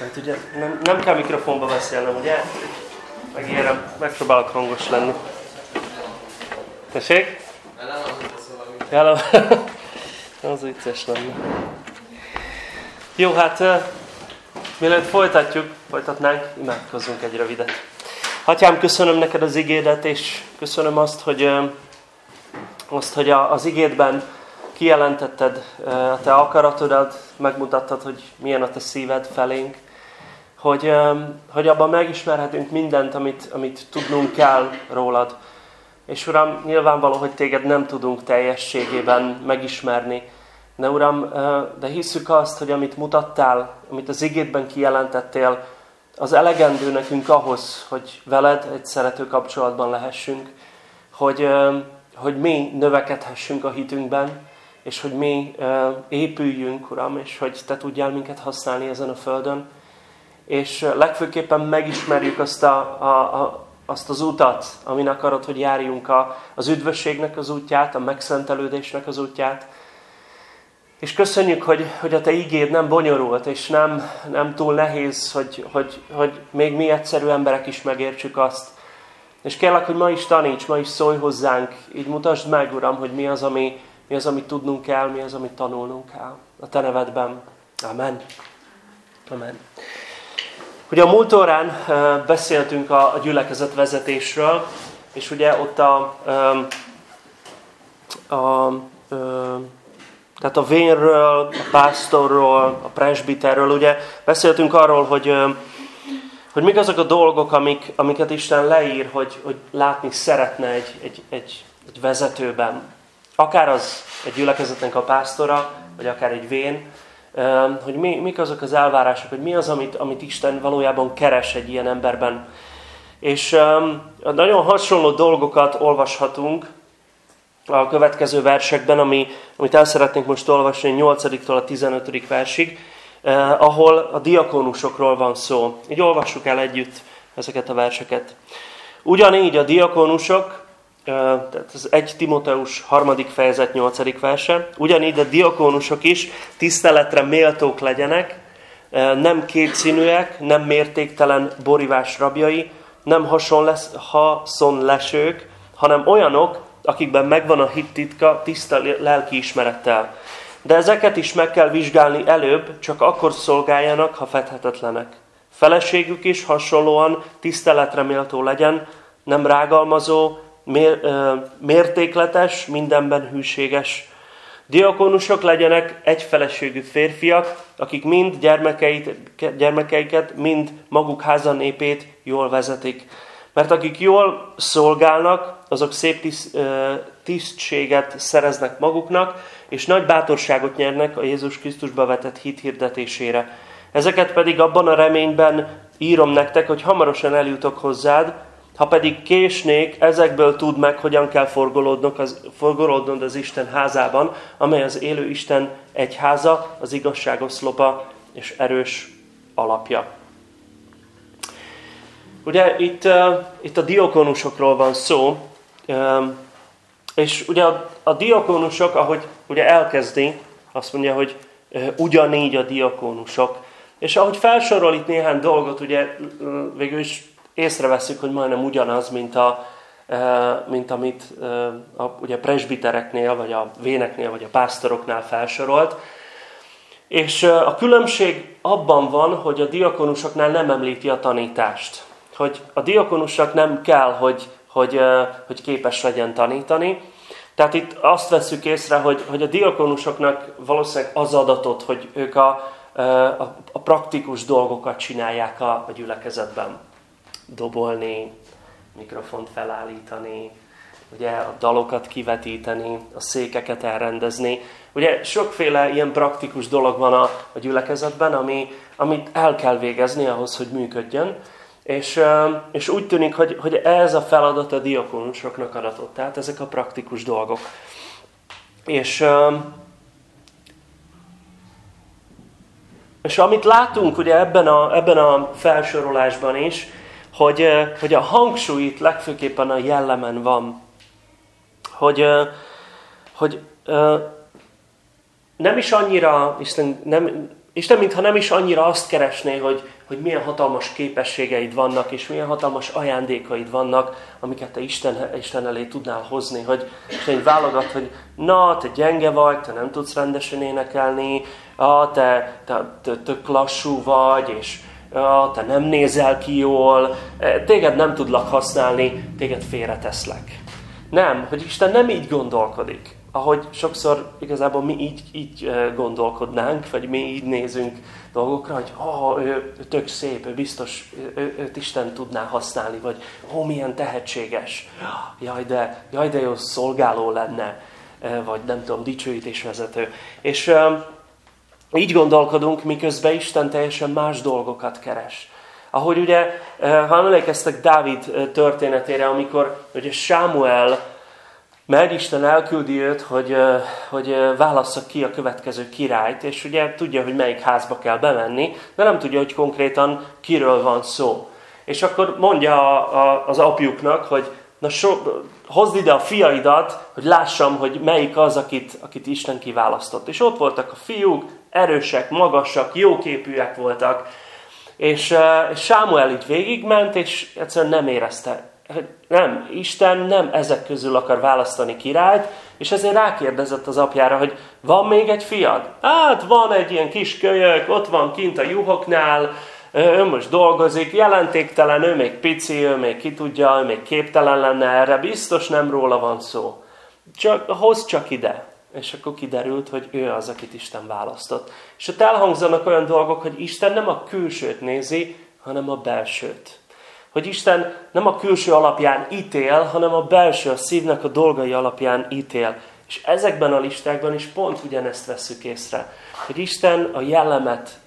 Hát ugye nem, nem kell mikrofonba beszélnem, ugye? Megérem, megpróbálok hangos lenni. Tessék? Jelen, az vicces lenne. Jó, hát mielőtt folytatjuk, folytatnánk, imádkozzunk egy rövidet. Hatyám, köszönöm neked az igédet, és köszönöm azt, hogy, azt, hogy az igédben kijelentetted a te akaratodat, megmutattad, hogy milyen a te szíved felénk, hogy, hogy abban megismerhetünk mindent, amit, amit tudnunk kell rólad. És Uram, nyilvánvaló, hogy téged nem tudunk teljességében megismerni, de Uram, de hiszük azt, hogy amit mutattál, amit az igédben kijelentettél, az elegendő nekünk ahhoz, hogy veled egy szerető kapcsolatban lehessünk, hogy, hogy mi növekedhessünk a hitünkben, és hogy mi épüljünk, Uram, és hogy Te tudjál minket használni ezen a földön. És legfőképpen megismerjük azt, a, a, a, azt az utat, amin akarod, hogy járjunk a, az üdvösségnek az útját, a megszentelődésnek az útját. És köszönjük, hogy, hogy a Te igéd nem bonyolult, és nem, nem túl nehéz, hogy, hogy, hogy még mi egyszerű emberek is megértsük azt. És kérlek, hogy ma is taníts, ma is szólj hozzánk, így mutasd meg, Uram, hogy mi az, ami, mi az, amit tudnunk kell, mi az, amit tanulnunk kell. A Te nevedben. Amen. Amen. Ugye a múlt órán beszéltünk a, gyülekezet vezetésről, és ugye ott a, a, a, tehát a vénről, a pásztorról, a presbiterről, ugye beszéltünk arról, hogy, hogy mik azok a dolgok, amik, amiket Isten leír, hogy, hogy látni szeretne egy, egy, egy, egy vezetőben. Akár az egy gyülekezetnek a pásztora, vagy akár egy vén, hogy mi, mik azok az elvárások, hogy mi az, amit, amit Isten valójában keres egy ilyen emberben. És nagyon hasonló dolgokat olvashatunk a következő versekben, ami, amit el szeretnénk most olvasni 8-tól a 15. versig, eh, ahol a diakónusokról van szó. Így olvassuk el együtt ezeket a verseket. Ugyanígy a diakónusok tehát az 1 Timoteus 3. fejezet 8. verse. Ugyanígy a diakónusok is tiszteletre méltók legyenek, nem kétszínűek, nem mértéktelen borivás rabjai, nem haszon lesők, hanem olyanok, akikben megvan a hit titka tiszta lelki ismerettel. De ezeket is meg kell vizsgálni előbb, csak akkor szolgáljanak, ha fedhetetlenek. Feleségük is hasonlóan tiszteletre méltó legyen, nem rágalmazó, mértékletes, mindenben hűséges. Diakonusok legyenek egyfeleségű férfiak, akik mind gyermekeit, gyermekeiket, mind maguk háza népét jól vezetik. Mert akik jól szolgálnak, azok szép tisztséget szereznek maguknak, és nagy bátorságot nyernek a Jézus Krisztusba vetett hit hirdetésére. Ezeket pedig abban a reményben írom nektek, hogy hamarosan eljutok hozzád, ha pedig késnék, ezekből tud meg, hogyan kell forgolódnod az, forgolódnod az Isten házában, amely az élő Isten egyháza, az igazság oszlopa és erős alapja. Ugye itt, uh, itt a diakonusokról van szó, uh, és ugye a, a diakonusok, ahogy ugye elkezdi, azt mondja, hogy uh, ugyanígy a diakonusok. És ahogy felsorol itt néhány dolgot, ugye végül is észreveszünk, hogy majdnem ugyanaz, mint, a, e, mint amit e, a, ugye a presbitereknél, vagy a véneknél, vagy a pásztoroknál felsorolt. És e, a különbség abban van, hogy a diakonusoknál nem említi a tanítást. Hogy a diakonusnak nem kell, hogy, hogy, hogy képes legyen tanítani. Tehát itt azt veszük észre, hogy, hogy a diakonusoknak valószínűleg az adatot, hogy ők a, a, a praktikus dolgokat csinálják a, a gyülekezetben dobolni, mikrofont felállítani, ugye a dalokat kivetíteni, a székeket elrendezni. Ugye sokféle ilyen praktikus dolog van a, a gyülekezetben, ami, amit el kell végezni ahhoz, hogy működjön. És, és úgy tűnik, hogy, hogy ez a feladat a diakonusoknak adatott, tehát ezek a praktikus dolgok. És, és amit látunk ugye ebben a, ebben a felsorolásban is, hogy, hogy a hangsúly itt legfőképpen a jellemen van. Hogy, hogy nem is annyira, Isten nem, Isten mintha nem is annyira azt keresné, hogy, hogy milyen hatalmas képességeid vannak, és milyen hatalmas ajándékaid vannak, amiket te Isten, Isten elé tudnál hozni, hogy Isten válogat, hogy na, te gyenge vagy, te nem tudsz rendesen énekelni, ah, te, te, te tök lassú vagy, és te nem nézel ki jól, téged nem tudlak használni, téged félreteszlek. Nem, hogy Isten nem így gondolkodik ahogy sokszor igazából mi így, így gondolkodnánk, vagy mi így nézünk dolgokra, hogy oh, ő tök szép, ő biztos, ő, őt Isten tudná használni, vagy ó, oh, milyen tehetséges, jaj de, jaj, de jó szolgáló lenne, vagy nem tudom, dicsőítésvezető. És így gondolkodunk, miközben Isten teljesen más dolgokat keres. Ahogy ugye, ha emlékeztek Dávid történetére, amikor ugye Sámuel mert Isten elküldi őt, hogy, hogy válassza ki a következő királyt, és ugye tudja, hogy melyik házba kell bemenni, de nem tudja, hogy konkrétan kiről van szó. És akkor mondja a, a, az apjuknak, hogy na so, hozd ide a fiaidat, hogy lássam, hogy melyik az, akit, akit Isten kiválasztott. És ott voltak a fiúk, erősek, magasak, jóképűek voltak, és, és Sámuel így végigment, és egyszerűen nem érezte nem, Isten nem ezek közül akar választani királyt, és ezért rákérdezett az apjára, hogy van még egy fiad? Hát van egy ilyen kis kölyök, ott van kint a juhoknál, ő most dolgozik, jelentéktelen, ő még pici, ő még ki tudja, ő még képtelen lenne erre, biztos nem róla van szó. Csak, hoz csak ide. És akkor kiderült, hogy ő az, akit Isten választott. És ott elhangzanak olyan dolgok, hogy Isten nem a külsőt nézi, hanem a belsőt. Hogy Isten nem a külső alapján ítél, hanem a belső, a szívnek a dolgai alapján ítél. És ezekben a listákban is pont ugyanezt veszük észre. Hogy Isten a jellemet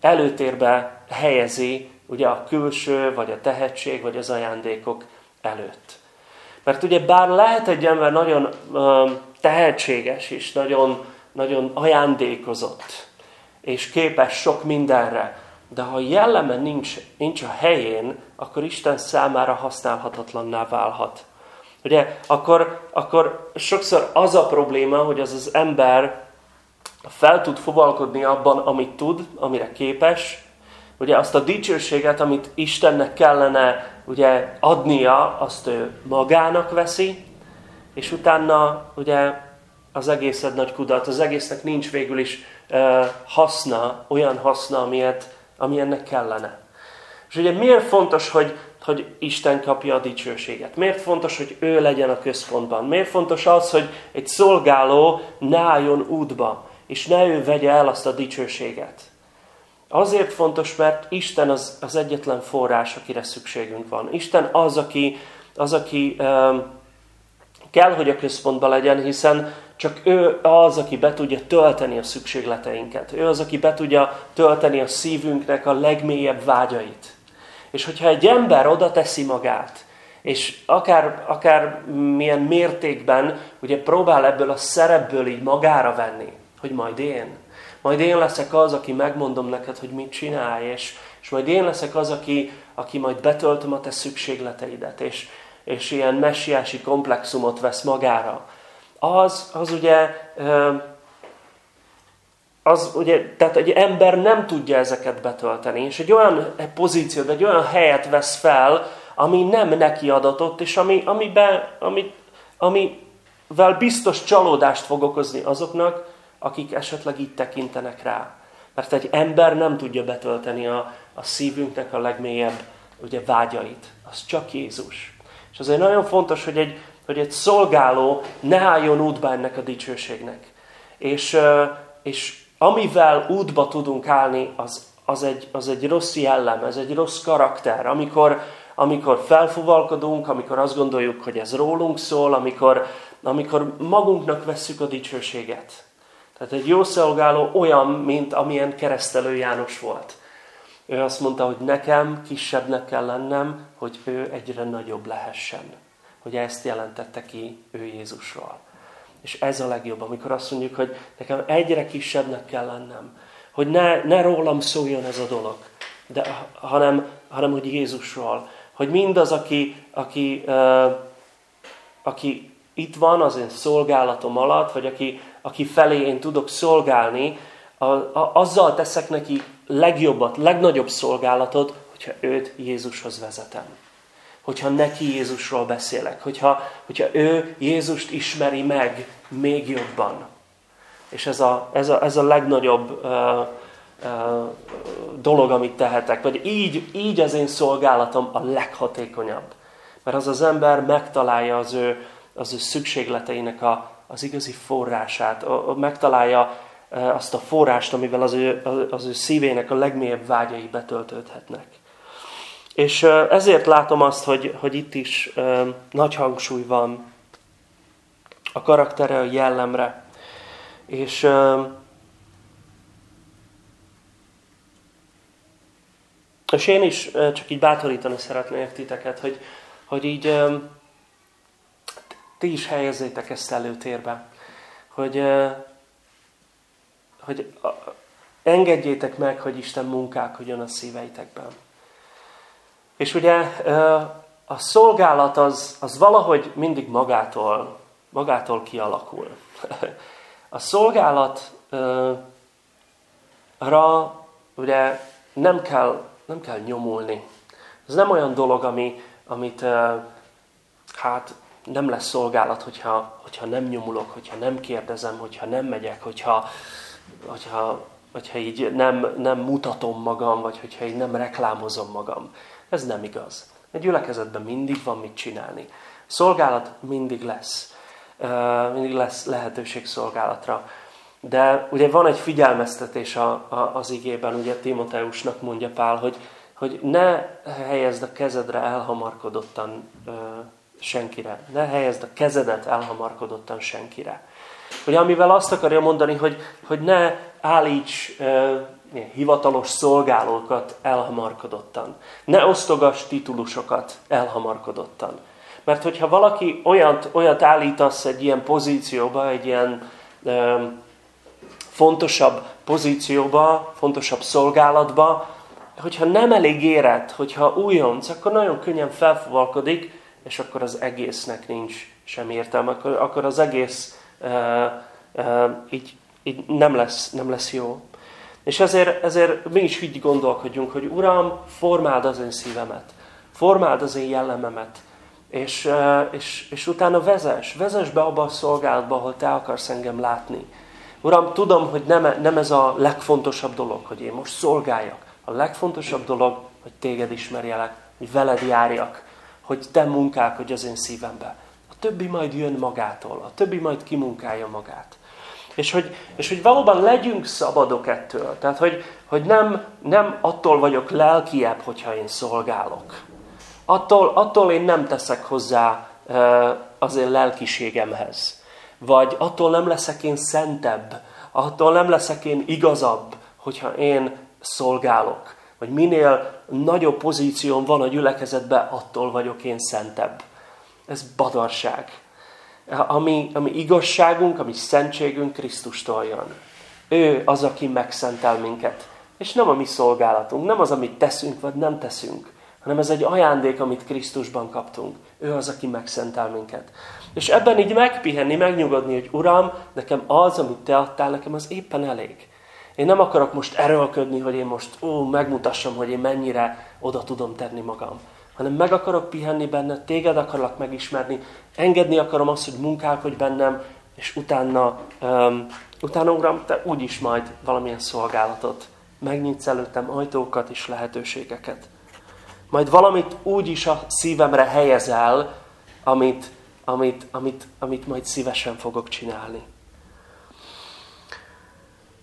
előtérbe helyezi, ugye a külső, vagy a tehetség, vagy az ajándékok előtt. Mert ugye bár lehet egy ember nagyon tehetséges és nagyon, nagyon ajándékozott, és képes sok mindenre, de ha a jelleme nincs, nincs a helyén, akkor Isten számára használhatatlanná válhat. Ugye, akkor, akkor sokszor az a probléma, hogy az az ember fel tud fogalkodni abban, amit tud, amire képes, ugye azt a dicsőséget, amit Istennek kellene ugye adnia, azt ő magának veszi, és utána ugye az egész egy nagy kudat, az egésznek nincs végül is uh, haszna, olyan haszna, amilyet ami ennek kellene. És ugye miért fontos, hogy, hogy Isten kapja a dicsőséget? Miért fontos, hogy ő legyen a központban? Miért fontos az, hogy egy szolgáló ne álljon útba, és ne ő vegye el azt a dicsőséget? Azért fontos, mert Isten az, az egyetlen forrás, akire szükségünk van. Isten az, aki, az, aki um, kell, hogy a központban legyen, hiszen csak ő az, aki be tudja tölteni a szükségleteinket. Ő az, aki be tudja tölteni a szívünknek a legmélyebb vágyait. És hogyha egy ember oda teszi magát, és akár, akár milyen mértékben ugye próbál ebből a szerepből így magára venni, hogy majd én, majd én leszek az, aki megmondom neked, hogy mit csinálj, és, és majd én leszek az, aki, aki majd betöltöm a te szükségleteidet, és, és ilyen messiási komplexumot vesz magára, az, az ugye, az ugye, tehát egy ember nem tudja ezeket betölteni, és egy olyan pozíciót, egy olyan helyet vesz fel, ami nem neki adatott, és ami, amiben, ami, amivel biztos csalódást fog okozni azoknak, akik esetleg így tekintenek rá. Mert egy ember nem tudja betölteni a, a szívünknek a legmélyebb ugye, vágyait. Az csak Jézus. És azért nagyon fontos, hogy egy, hogy egy szolgáló ne álljon útba ennek a dicsőségnek. És, és amivel útba tudunk állni, az, az, egy, az egy rossz jellem, ez egy rossz karakter. Amikor, amikor felfuvalkodunk, amikor azt gondoljuk, hogy ez rólunk szól, amikor, amikor magunknak vesszük a dicsőséget. Tehát egy jó szolgáló olyan, mint amilyen keresztelő János volt. Ő azt mondta, hogy nekem kisebbnek kell lennem, hogy ő egyre nagyobb lehessen hogy ezt jelentette ki ő Jézusról. És ez a legjobb, amikor azt mondjuk, hogy nekem egyre kisebbnek kell lennem, hogy ne, ne rólam szóljon ez a dolog, de, hanem, hanem hogy Jézusról. Hogy mindaz, aki, aki, uh, aki itt van az én szolgálatom alatt, vagy aki, aki felé én tudok szolgálni, a, a, azzal teszek neki legjobbat, legnagyobb szolgálatot, hogyha őt Jézushoz vezetem. Hogyha neki Jézusról beszélek, hogyha, hogyha ő Jézust ismeri meg még jobban. És ez a, ez a, ez a legnagyobb uh, uh, dolog, amit tehetek. Vagy így, így az én szolgálatom a leghatékonyabb. Mert az az ember megtalálja az ő, az ő szükségleteinek a, az igazi forrását, a, megtalálja azt a forrást, amivel az ő, az ő szívének a legmélyebb vágyai betöltődhetnek. És ezért látom azt, hogy, hogy itt is nagy hangsúly van a karaktere, a jellemre. És és én is csak így bátorítani szeretnék titeket, hogy, hogy így ti is helyezzétek ezt előtérbe. Hogy, hogy engedjétek meg, hogy Isten munkálkodjon a szíveitekben. És ugye a szolgálat az, az valahogy mindig magától, magától kialakul. A szolgálatra ugye nem kell, nem kell nyomulni. Ez nem olyan dolog, ami, amit hát nem lesz szolgálat, hogyha, hogyha nem nyomulok, hogyha nem kérdezem, hogyha nem megyek, hogyha, hogyha, hogyha így nem, nem mutatom magam, vagy hogyha így nem reklámozom magam. Ez nem igaz. Egy gyülekezetben mindig van mit csinálni. Szolgálat mindig lesz. Mindig lesz lehetőség szolgálatra. De ugye van egy figyelmeztetés a, a, az igében, ugye Timoteusnak mondja Pál, hogy, hogy ne helyezd a kezedre elhamarkodottan senkire. Ne helyezd a kezedet elhamarkodottan senkire. Ugye amivel azt akarja mondani, hogy, hogy ne állíts e, hivatalos szolgálókat elhamarkodottan. Ne osztogass titulusokat elhamarkodottan. Mert hogyha valaki olyat, olyat állítasz egy ilyen pozícióba, egy ilyen e, fontosabb pozícióba, fontosabb szolgálatba, hogyha nem elég érett, hogyha újonc, akkor nagyon könnyen felfogalkodik, és akkor az egésznek nincs sem értelme, akkor, akkor az egész így, így nem, lesz, nem lesz jó. És ezért, ezért mi is így gondolkodjunk, hogy Uram, formáld az én szívemet, formáld az én jellememet, és, és, és utána vezes, vezes be abba a szolgálatba, ahol Te akarsz engem látni. Uram, tudom, hogy nem, nem ez a legfontosabb dolog, hogy én most szolgáljak. A legfontosabb dolog, hogy Téged ismerjelek, hogy veled járjak, hogy te munkálkodj az én szívembe. Többi majd jön magától, a többi majd kimunkálja magát. És hogy, és hogy valóban legyünk szabadok ettől. Tehát, hogy, hogy nem, nem attól vagyok lelkiebb, hogyha én szolgálok. Attól, attól én nem teszek hozzá az én lelkiségemhez. Vagy attól nem leszek én szentebb. Attól nem leszek én igazabb, hogyha én szolgálok hogy minél nagyobb pozíción van a gyülekezetben, attól vagyok én szentebb. Ez badarság. Ami, ami igazságunk, ami szentségünk Krisztustól jön. Ő az, aki megszentel minket. És nem a mi szolgálatunk, nem az, amit teszünk, vagy nem teszünk, hanem ez egy ajándék, amit Krisztusban kaptunk. Ő az, aki megszentel minket. És ebben így megpihenni, megnyugodni, hogy Uram, nekem az, amit Te adtál, nekem az éppen elég. Én nem akarok most erőlködni, hogy én most ó, megmutassam, hogy én mennyire oda tudom tenni magam. Hanem meg akarok pihenni benne, téged akarlak megismerni, engedni akarom azt, hogy munkálkodj bennem, és utána, um, utána Uram, te úgyis majd valamilyen szolgálatot megnyitsz előttem ajtókat és lehetőségeket. Majd valamit úgy is a szívemre helyezel, amit, amit, amit, amit majd szívesen fogok csinálni.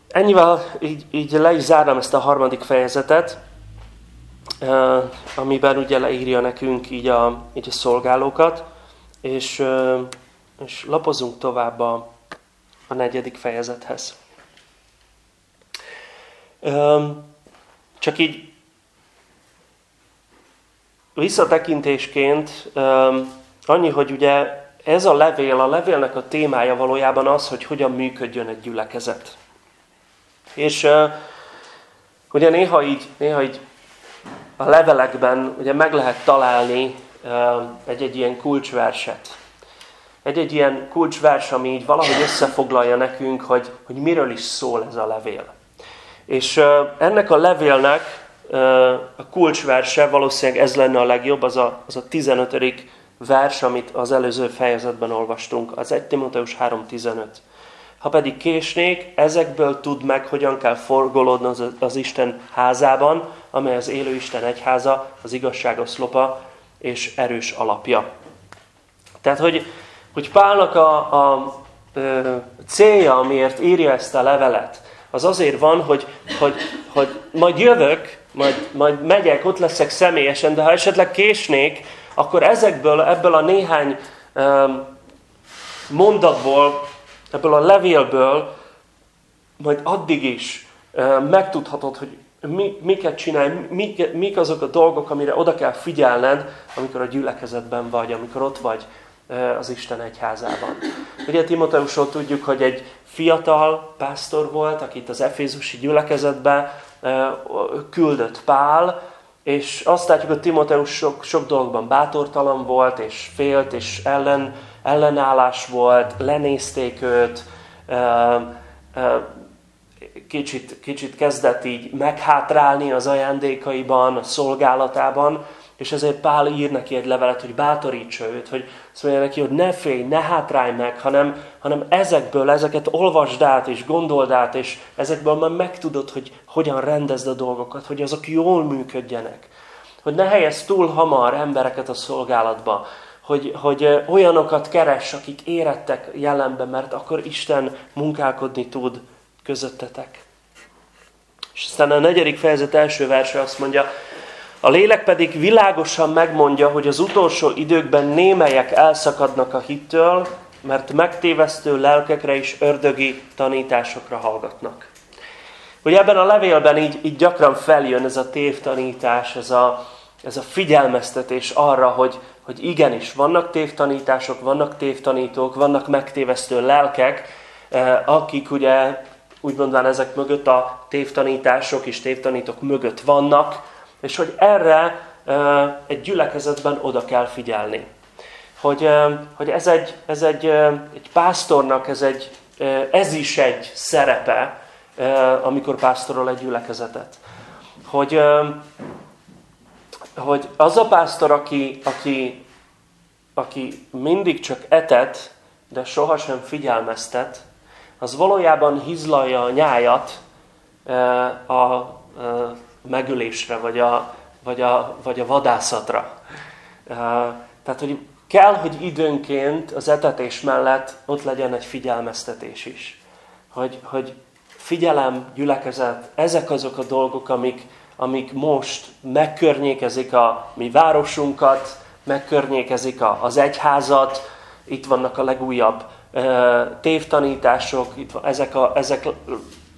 Ennyivel így, így le is zárnám ezt a harmadik fejezetet, amiben ugye leírja nekünk így a, így a szolgálókat, és, és lapozunk tovább a, a negyedik fejezethez. Csak így visszatekintésként annyi, hogy ugye ez a levél, a levélnek a témája valójában az, hogy hogyan működjön egy gyülekezet. És ugye néha így, néha így a levelekben ugye meg lehet találni egy-egy ilyen kulcsverset. Egy-egy ilyen kulcsvers, ami így valahogy összefoglalja nekünk, hogy, hogy miről is szól ez a levél. És ennek a levélnek a kulcsverse, valószínűleg ez lenne a legjobb, az a, az a 15. vers, amit az előző fejezetben olvastunk, az 1 Timoteus 3.15. Ha pedig késnék, ezekből tud meg, hogyan kell forgolódni az, az Isten házában, amely az élő Isten egyháza, az igazság oszlopa és erős alapja. Tehát, hogy, hogy Pálnak a, a, a célja, amiért írja ezt a levelet, az azért van, hogy, hogy, hogy majd jövök, majd, majd megyek, ott leszek személyesen, de ha esetleg késnék, akkor ezekből, ebből a néhány um, mondatból, ebből a levélből majd addig is um, megtudhatod, hogy mi, miket csinálj, mik, mik azok a dolgok, amire oda kell figyelned, amikor a gyülekezetben vagy, amikor ott vagy az Isten egyházában. Ugye Timoteusról tudjuk, hogy egy fiatal pásztor volt, akit az Efézusi gyülekezetbe küldött Pál, és azt látjuk, hogy Timoteus sok, sok dologban bátortalan volt, és félt, és ellen, ellenállás volt, lenézték őt, kicsit, kicsit kezdett így meghátrálni az ajándékaiban, a szolgálatában, és ezért Pál ír neki egy levelet, hogy bátorítsa őt, hogy azt mondja neki, hogy ne félj, ne hátrálj meg, hanem, hanem ezekből, ezeket olvasd át, és gondold át, és ezekből már megtudod, hogy hogyan rendezd a dolgokat, hogy azok jól működjenek. Hogy ne helyezz túl hamar embereket a szolgálatba, hogy, hogy olyanokat keres, akik érettek jelenbe, mert akkor Isten munkálkodni tud közöttetek. És aztán a negyedik fejezet első verse azt mondja, a lélek pedig világosan megmondja, hogy az utolsó időkben némelyek elszakadnak a hittől, mert megtévesztő lelkekre és ördögi tanításokra hallgatnak. Ugye ebben a levélben így, így gyakran feljön ez a tévtanítás, ez a, ez a figyelmeztetés arra, hogy, hogy igenis, vannak tévtanítások, vannak tévtanítók, vannak megtévesztő lelkek, eh, akik ugye úgy mondván ezek mögött a tévtanítások és tévtanítók mögött vannak, és hogy erre egy gyülekezetben oda kell figyelni. Hogy, hogy ez, egy, ez egy, egy pásztornak, ez, egy, ez is egy szerepe, amikor pásztorol egy gyülekezetet. Hogy, hogy az a pásztor, aki, aki, aki mindig csak etet, de sohasem figyelmeztet, az valójában hizlalja a nyájat a megölésre, vagy a, vagy a, vagy a vadászatra. Tehát, hogy kell, hogy időnként az etetés mellett ott legyen egy figyelmeztetés is. Hogy, hogy figyelem, gyülekezet, ezek azok a dolgok, amik, amik most megkörnyékezik a mi városunkat, megkörnyékezik a, az egyházat, itt vannak a legújabb tévtanítások, ezek, a, ezek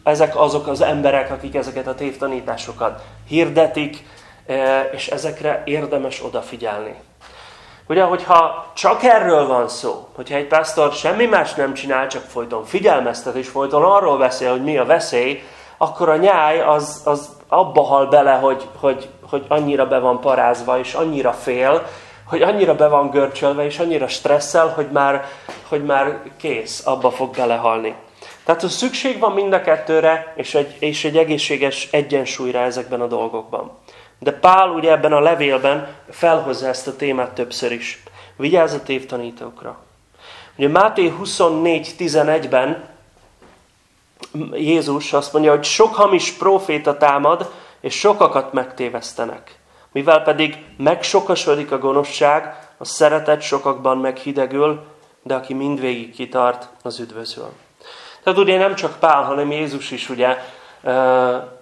ezek azok az emberek, akik ezeket a tévtanításokat hirdetik, és ezekre érdemes odafigyelni. Ugye, hogyha csak erről van szó, hogyha egy pásztor semmi más nem csinál, csak folyton figyelmeztet, és folyton arról beszél, hogy mi a veszély, akkor a nyáj az, az abba hal bele, hogy, hogy, hogy annyira be van parázva, és annyira fél, hogy annyira be van görcsölve, és annyira stresszel, hogy már, hogy már kész, abba fog belehalni. Tehát hogy szükség van mind a kettőre, és egy, és egy egészséges egyensúlyra ezekben a dolgokban. De Pál ugye ebben a levélben felhozza ezt a témát többször is. Vigyázz a tévtanítókra. Ugye Máté 24.11-ben Jézus azt mondja, hogy sok hamis proféta támad, és sokakat megtévesztenek. Mivel pedig megsokasodik a gonoszság, a szeretet sokakban meghidegül, de aki mindvégig kitart, az üdvözül. Tehát ugye nem csak Pál, hanem Jézus is ugye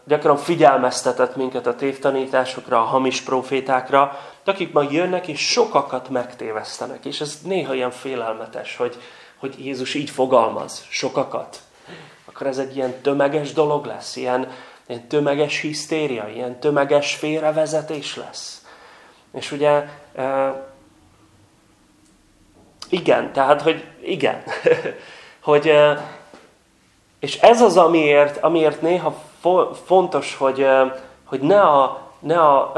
gyakran figyelmeztetett minket a tévtanításokra, a hamis profétákra, akik majd jönnek és sokakat megtévesztenek. És ez néha ilyen félelmetes, hogy, hogy Jézus így fogalmaz, sokakat. Akkor ez egy ilyen tömeges dolog lesz, ilyen, ilyen tömeges hisztéria, ilyen tömeges félrevezetés lesz. És ugye igen, tehát, hogy igen, hogy és ez az, amiért, amiért néha fontos, hogy, hogy ne a, ne a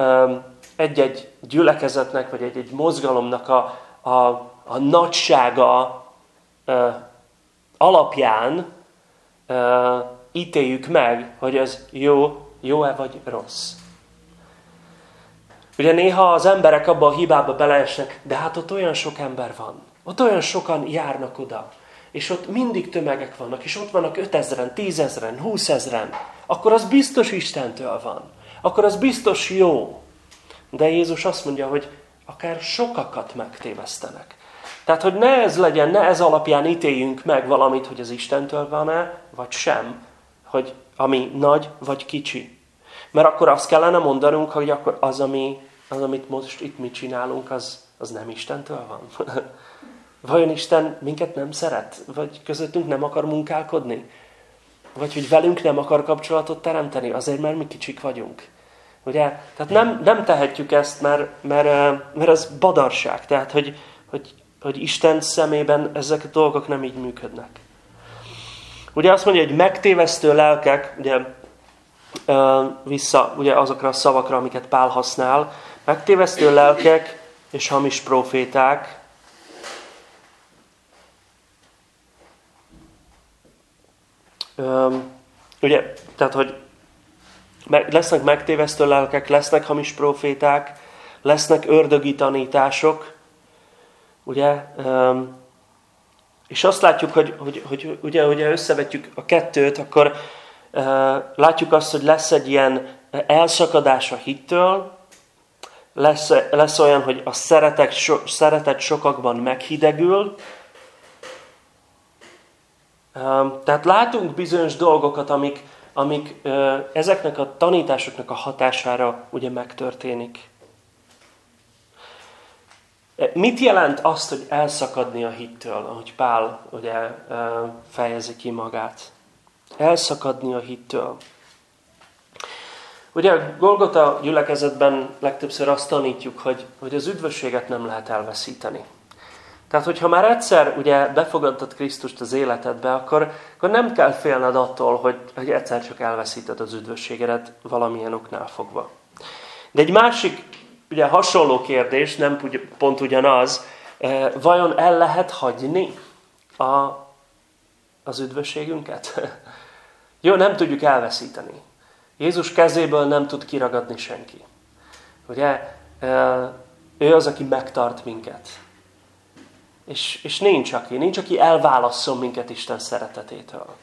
egy-egy gyülekezetnek, vagy egy-egy mozgalomnak a, a, a nagysága alapján ítéljük meg, hogy ez jó, jó-e vagy rossz. Ugye néha az emberek abba a hibába beleesnek, de hát ott olyan sok ember van. Ott olyan sokan járnak oda. És ott mindig tömegek vannak, és ott vannak 5000-en, 10.000-en, 20.000-en. Akkor az biztos Istentől van. Akkor az biztos jó. De Jézus azt mondja, hogy akár sokakat megtévesztenek. Tehát, hogy ne ez legyen, ne ez alapján ítéljünk meg valamit, hogy az Istentől van-e, vagy sem, hogy ami nagy vagy kicsi. Mert akkor azt kellene mondanunk, hogy akkor az, ami, az amit most itt mi csinálunk, az, az nem Istentől van. Vajon Isten minket nem szeret? Vagy közöttünk nem akar munkálkodni? Vagy hogy velünk nem akar kapcsolatot teremteni? Azért, mert mi kicsik vagyunk. Ugye? Tehát nem, nem tehetjük ezt, mert, mert, mert ez badarság. Tehát, hogy, hogy, hogy Isten szemében ezek a dolgok nem így működnek. Ugye azt mondja, hogy megtévesztő lelkek, ugye vissza ugye azokra a szavakra, amiket Pál használ, megtévesztő lelkek és hamis proféták, ugye, tehát, hogy lesznek megtévesztő lelkek, lesznek hamis proféták, lesznek ördögi tanítások, ugye, és azt látjuk, hogy, hogy, hogy ugye, ugye összevetjük a kettőt, akkor látjuk azt, hogy lesz egy ilyen elszakadás a hittől, lesz, lesz olyan, hogy a szeretet, so, szeretet sokakban meghidegül, tehát látunk bizonyos dolgokat, amik, amik ezeknek a tanításoknak a hatására ugye megtörténik. Mit jelent azt, hogy elszakadni a hittől, ahogy Pál ugye fejezi ki magát? Elszakadni a hittől. Ugye a Golgota gyülekezetben legtöbbször azt tanítjuk, hogy, hogy az üdvösséget nem lehet elveszíteni. Tehát, hogyha már egyszer ugye befogadtad Krisztust az életedbe, akkor, akkor nem kell félned attól, hogy, hogy egyszer csak elveszíted az üdvösségedet valamilyen oknál fogva. De egy másik, ugye hasonló kérdés, nem pont ugyanaz, eh, vajon el lehet hagyni a, az üdvösségünket? Jó, nem tudjuk elveszíteni. Jézus kezéből nem tud kiragadni senki. Ugye, eh, ő az, aki megtart minket. És, és nincs aki, nincs aki elválasszon minket Isten szeretetétől.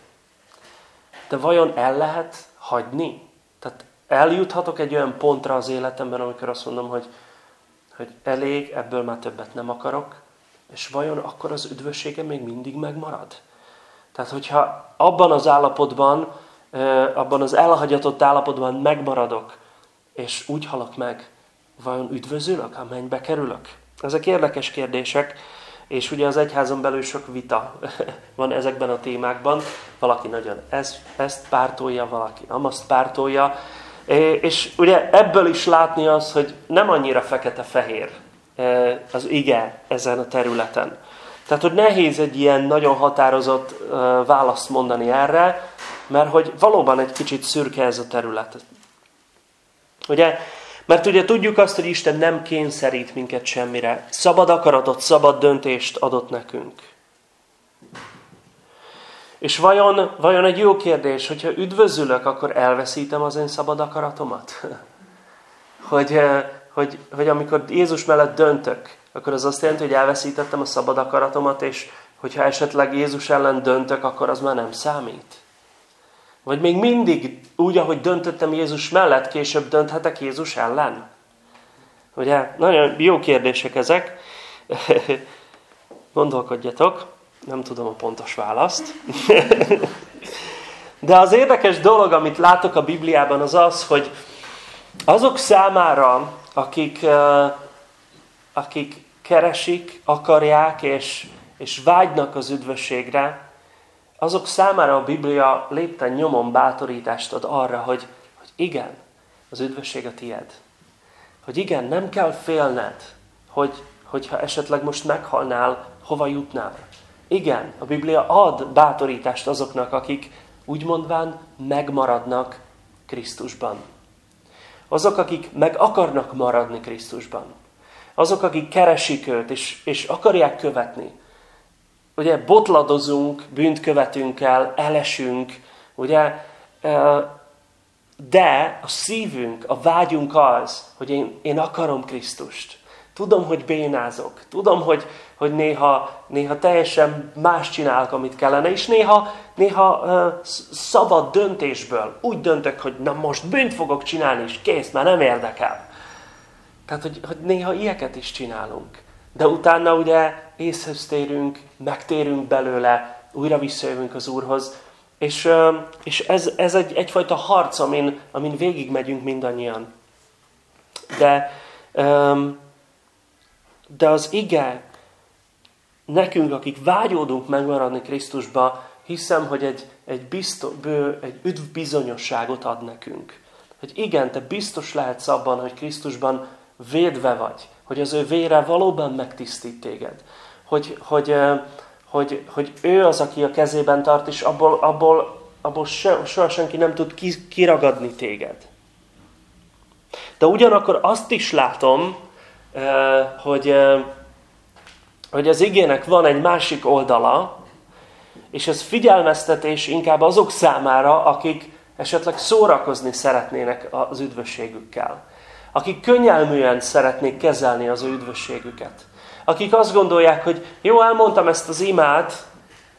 De vajon el lehet hagyni? Eljuthatok egy olyan pontra az életemben, amikor azt mondom, hogy, hogy elég, ebből már többet nem akarok, és vajon akkor az üdvössége még mindig megmarad? Tehát, hogyha abban az állapotban, abban az elhagyatott állapotban megmaradok, és úgy halok meg, vajon üdvözülök, a mennybe kerülök? Ezek érdekes kérdések, és ugye az egyházon belül sok vita van ezekben a témákban. Valaki nagyon ezt, ezt pártolja, valaki amazt pártolja. És ugye ebből is látni az, hogy nem annyira fekete-fehér az ige ezen a területen. Tehát, hogy nehéz egy ilyen nagyon határozott választ mondani erre, mert hogy valóban egy kicsit szürke ez a terület. Ugye mert ugye tudjuk azt, hogy Isten nem kényszerít minket semmire. Szabad akaratot, szabad döntést adott nekünk. És vajon, vajon egy jó kérdés, hogyha üdvözülök, akkor elveszítem az én szabad akaratomat? hogy, eh, hogy, hogy amikor Jézus mellett döntök, akkor az azt jelenti, hogy elveszítettem a szabad akaratomat, és hogyha esetleg Jézus ellen döntök, akkor az már nem számít. Vagy még mindig úgy, ahogy döntöttem Jézus mellett, később dönthetek Jézus ellen? Ugye, nagyon jó kérdések ezek. Gondolkodjatok, nem tudom a pontos választ. De az érdekes dolog, amit látok a Bibliában, az az, hogy azok számára, akik, akik keresik, akarják és, és vágynak az üdvösségre, azok számára a Biblia lépten nyomon bátorítást ad arra, hogy, hogy igen, az üdvösség a tied. Hogy igen, nem kell félned, hogy, hogyha esetleg most meghalnál, hova jutnál. Igen, a Biblia ad bátorítást azoknak, akik úgy mondván megmaradnak Krisztusban. Azok, akik meg akarnak maradni Krisztusban. Azok, akik keresik őt, és, és akarják követni ugye botladozunk, bűnt követünk el, elesünk, Ugye, de a szívünk, a vágyunk az, hogy én, én akarom Krisztust. Tudom, hogy bénázok. Tudom, hogy, hogy néha, néha teljesen más csinálok, amit kellene. És néha, néha uh, szabad döntésből úgy döntök, hogy na most bűnt fogok csinálni, és kész, már nem érdekel. Tehát, hogy, hogy néha ilyeket is csinálunk. De utána ugye észhez térünk, megtérünk belőle, újra visszajövünk az Úrhoz, és, és ez, ez egy, egyfajta harc, amin, amin végigmegyünk mindannyian. De, de az ige, nekünk, akik vágyódunk megmaradni Krisztusba, hiszem, hogy egy, egy, biztos, bő, egy üdv bizonyosságot ad nekünk. Hogy igen, te biztos lehetsz abban, hogy Krisztusban védve vagy. Hogy az ő vére valóban megtisztít téged. Hogy, hogy, hogy, hogy ő az, aki a kezében tart, és abból, abból, abból se, soha senki nem tud kiragadni téged. De ugyanakkor azt is látom, hogy, hogy az igének van egy másik oldala, és ez figyelmeztetés inkább azok számára, akik esetleg szórakozni szeretnének az üdvösségükkel. Akik könnyelműen szeretnék kezelni az üdvösségüket akik azt gondolják, hogy jó, elmondtam ezt az imát,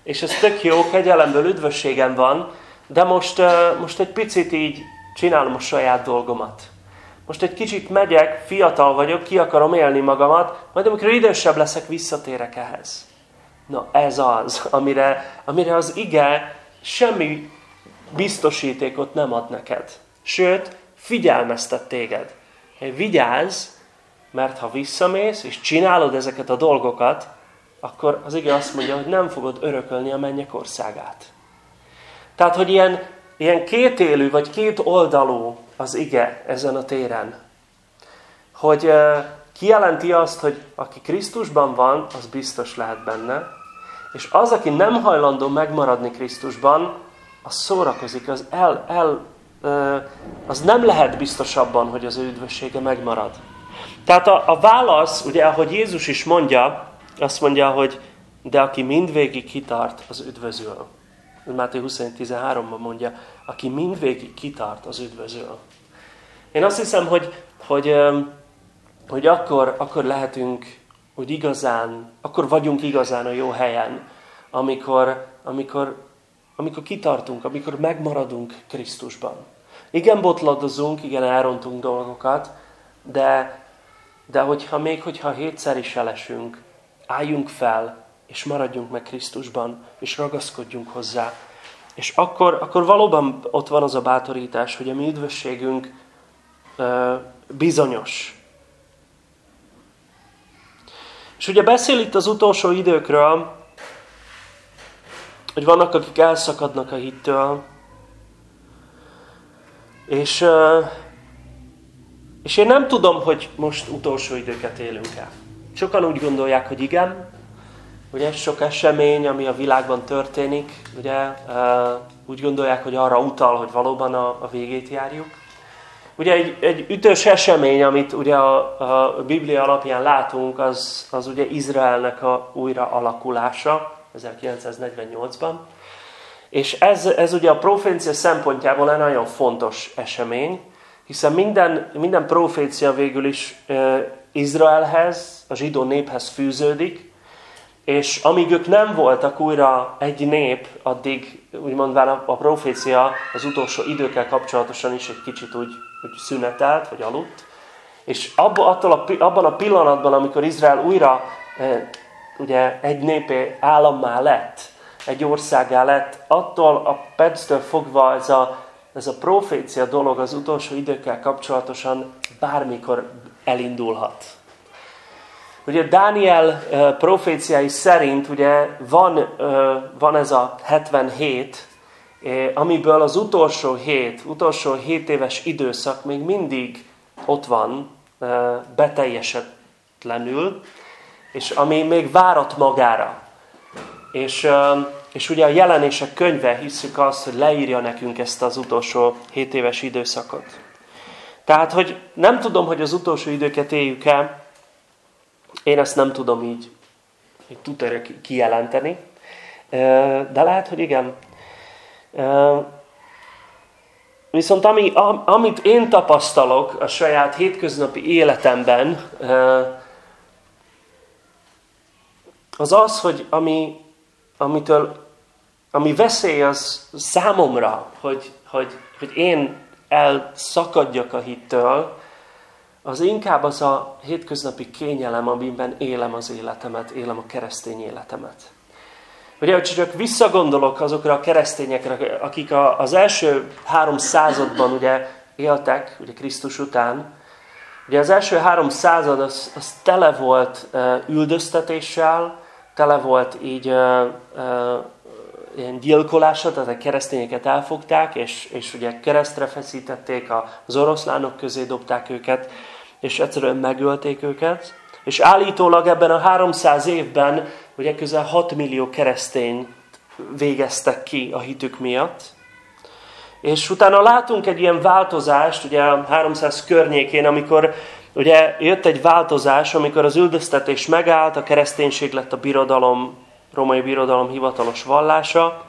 és ez tök jó, kegyelemből üdvösségem van, de most, most egy picit így csinálom a saját dolgomat. Most egy kicsit megyek, fiatal vagyok, ki akarom élni magamat, majd amikor idősebb leszek, visszatérek ehhez. Na ez az, amire, amire az ige semmi biztosítékot nem ad neked. Sőt, figyelmeztet téged. Vigyázz, mert ha visszamész, és csinálod ezeket a dolgokat, akkor az ige azt mondja, hogy nem fogod örökölni a mennyek országát. Tehát, hogy ilyen, ilyen kétélű, vagy két oldalú az ige ezen a téren. Hogy kijelenti azt, hogy aki Krisztusban van, az biztos lehet benne, és az, aki nem hajlandó megmaradni Krisztusban, az szórakozik, az, el, el, az nem lehet biztosabban, hogy az ő üdvössége megmarad. Tehát a, a válasz, ugye, ahogy Jézus is mondja, azt mondja, hogy de aki mindvégig kitart, az üdvözül. Máté 21.13-ban mondja, aki mindvégig kitart, az üdvözül. Én azt hiszem, hogy, hogy, hogy akkor, akkor lehetünk hogy igazán, akkor vagyunk igazán a jó helyen, amikor, amikor, amikor kitartunk, amikor megmaradunk Krisztusban. Igen, botladozunk, igen, elrontunk dolgokat, de, de hogyha még hogyha hétszer is elesünk, álljunk fel, és maradjunk meg Krisztusban, és ragaszkodjunk hozzá. És akkor, akkor valóban ott van az a bátorítás, hogy a mi üdvösségünk bizonyos. És ugye beszél itt az utolsó időkről, hogy vannak, akik elszakadnak a hittől, és és én nem tudom, hogy most utolsó időket élünk el. Sokan úgy gondolják, hogy igen, ugye sok esemény, ami a világban történik, ugye úgy gondolják, hogy arra utal, hogy valóban a, a végét járjuk. Ugye egy, egy ütős esemény, amit ugye a, a Biblia alapján látunk, az, az ugye Izraelnek a újra alakulása 1948-ban. És ez, ez ugye a profécia szempontjából egy nagyon fontos esemény, hiszen minden, minden profécia végül is Izraelhez, a zsidó néphez fűződik, és amíg ők nem voltak újra egy nép, addig úgymond a, a profécia az utolsó időkkel kapcsolatosan is egy kicsit úgy, úgy szünetelt, vagy aludt. És abba, attól a, abban a pillanatban, amikor Izrael újra e, ugye egy népé állammá lett, egy országá lett, attól a perctől fogva ez a ez a profécia dolog az utolsó időkkel kapcsolatosan bármikor elindulhat. Ugye Dániel proféciái szerint ugye van, van ez a 77, amiből az utolsó hét, utolsó hét éves időszak még mindig ott van, beteljesetlenül, és ami még várat magára. És és ugye a jelenések könyve hiszük azt, hogy leírja nekünk ezt az utolsó 7 éves időszakot. Tehát, hogy nem tudom, hogy az utolsó időket éljük el, én ezt nem tudom így, így tudja kijelenteni, de lehet, hogy igen. Viszont ami, amit én tapasztalok a saját hétköznapi életemben, az az, hogy ami, amitől, ami veszély az számomra, hogy, hogy, hogy én elszakadjak a hittől, az inkább az a hétköznapi kényelem, amiben élem az életemet, élem a keresztény életemet. Ugye, hogy csak visszagondolok azokra a keresztényekre, akik az első három században ugye éltek, ugye Krisztus után, ugye az első három század az, az tele volt üldöztetéssel, tele volt így uh, uh, ilyen gyilkolással, tehát a keresztényeket elfogták, és, és ugye keresztre feszítették, az oroszlánok közé dobták őket, és egyszerűen megölték őket. És állítólag ebben a 300 évben ugye közel 6 millió keresztény végeztek ki a hitük miatt. És utána látunk egy ilyen változást, ugye a 300 környékén, amikor ugye jött egy változás, amikor az üldöztetés megállt, a kereszténység lett a birodalom, romai birodalom hivatalos vallása,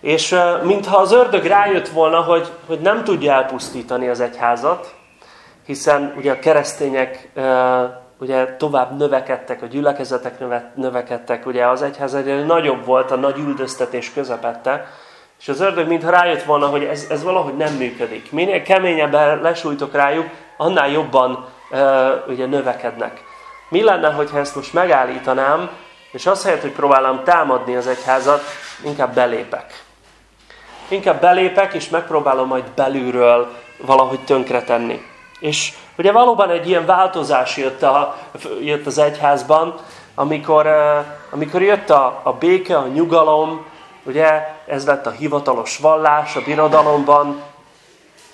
és mintha az ördög rájött volna, hogy, hogy nem tudja elpusztítani az egyházat, hiszen ugye a keresztények ugye tovább növekedtek, a gyülekezetek növekedtek, ugye az egyház egyre nagyobb volt a nagy üldöztetés közepette, és az ördög mintha rájött volna, hogy ez, ez valahogy nem működik. Minél keményebben lesújtok rájuk, annál jobban uh, ugye növekednek. Mi lenne, hogyha ezt most megállítanám, és azt helyett, hogy próbálom támadni az egyházat, inkább belépek. Inkább belépek, és megpróbálom majd belülről valahogy tönkretenni. És ugye valóban egy ilyen változás jött, a, jött az egyházban, amikor, amikor jött a, a béke, a nyugalom, ugye ez lett a hivatalos vallás a birodalomban,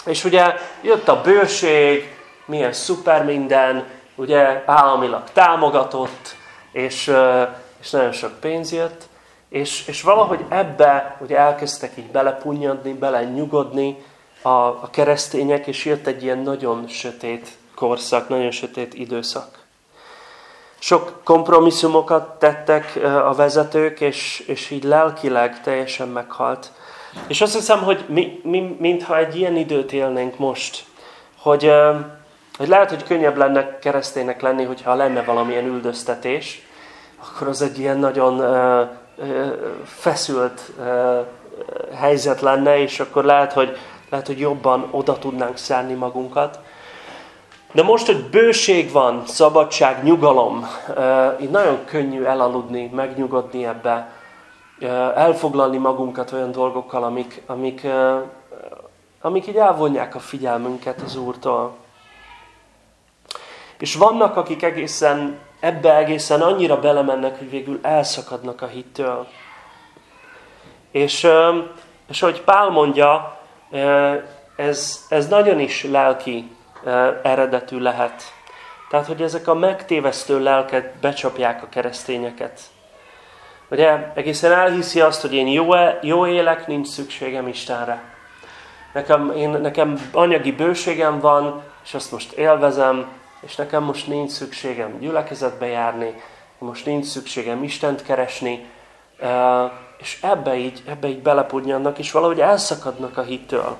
és ugye jött a bőség, milyen szuper minden, ugye államilag támogatott, és, és nagyon sok pénz jött, és, és valahogy ebbe ugye elkezdtek így belepunyadni, bele nyugodni, a, a keresztények, és jött egy ilyen nagyon sötét korszak, nagyon sötét időszak. Sok kompromisszumokat tettek a vezetők, és, és így lelkileg teljesen meghalt. És azt hiszem, hogy mi, mi, mintha egy ilyen időt élnénk most, hogy, hogy lehet, hogy könnyebb lenne kereszténynek lenni, hogyha lenne valamilyen üldöztetés, akkor az egy ilyen nagyon feszült helyzet lenne, és akkor lehet, hogy lehet, hogy jobban oda tudnánk szánni magunkat. De most, hogy bőség van, szabadság, nyugalom, így nagyon könnyű elaludni, megnyugodni ebbe, elfoglalni magunkat olyan dolgokkal, amik, amik, amik így elvonják a figyelmünket az Úrtól. És vannak, akik egészen, ebbe egészen annyira belemennek, hogy végül elszakadnak a hittől. És, és ahogy Pál mondja, ez, ez nagyon is lelki eredetű lehet. Tehát, hogy ezek a megtévesztő lelket becsapják a keresztényeket. Ugye egészen elhiszi azt, hogy én jó, jó élek, nincs szükségem Istenre. Nekem, én, nekem anyagi bőségem van, és azt most élvezem, és nekem most nincs szükségem gyülekezetbe járni, most nincs szükségem Istent keresni, és ebbe így, ebbe így belepudnyannak, és valahogy elszakadnak a hittől.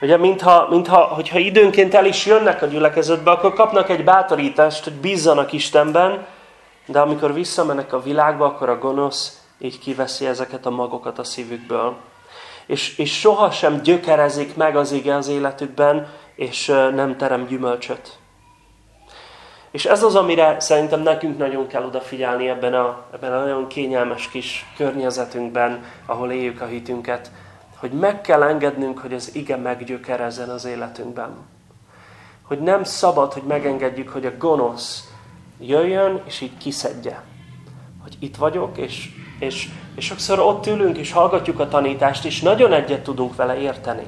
Ugye, mintha, mintha hogyha időnként el is jönnek a gyülekezetbe, akkor kapnak egy bátorítást, hogy bízzanak Istenben, de amikor visszamennek a világba, akkor a gonosz így kiveszi ezeket a magokat a szívükből. És, és sohasem gyökerezik meg az ige az életükben, és nem terem gyümölcsöt. És ez az, amire szerintem nekünk nagyon kell odafigyelni ebben a, ebben a nagyon kényelmes kis környezetünkben, ahol éljük a hitünket, hogy meg kell engednünk, hogy az ige meggyökerezzen az életünkben. Hogy nem szabad, hogy megengedjük, hogy a gonosz jöjjön, és így kiszedje. Hogy itt vagyok, és, és, és sokszor ott ülünk, és hallgatjuk a tanítást, és nagyon egyet tudunk vele érteni.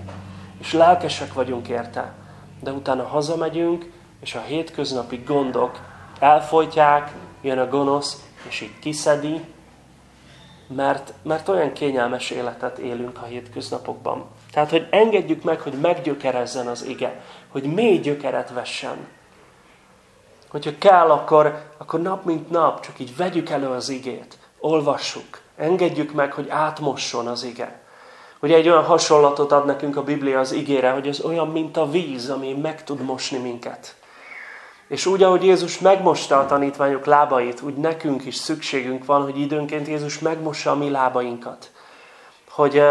És lelkesek vagyunk érte. De utána hazamegyünk, és a hétköznapi gondok elfolytják, jön a gonosz, és így kiszedi, mert, mert olyan kényelmes életet élünk a hétköznapokban. Tehát, hogy engedjük meg, hogy meggyökerezzen az ige, hogy mély gyökeret vessen. Hogyha kell, akkor, akkor nap mint nap csak így vegyük elő az igét, olvassuk, Engedjük meg, hogy átmosson az ige. Ugye egy olyan hasonlatot ad nekünk a Biblia az igére, hogy ez olyan, mint a víz, ami meg tud mosni minket. És úgy, ahogy Jézus megmosta a tanítványok lábait, úgy nekünk is szükségünk van, hogy időnként Jézus megmossa a mi lábainkat. Hogy,